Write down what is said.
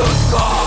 ludzkość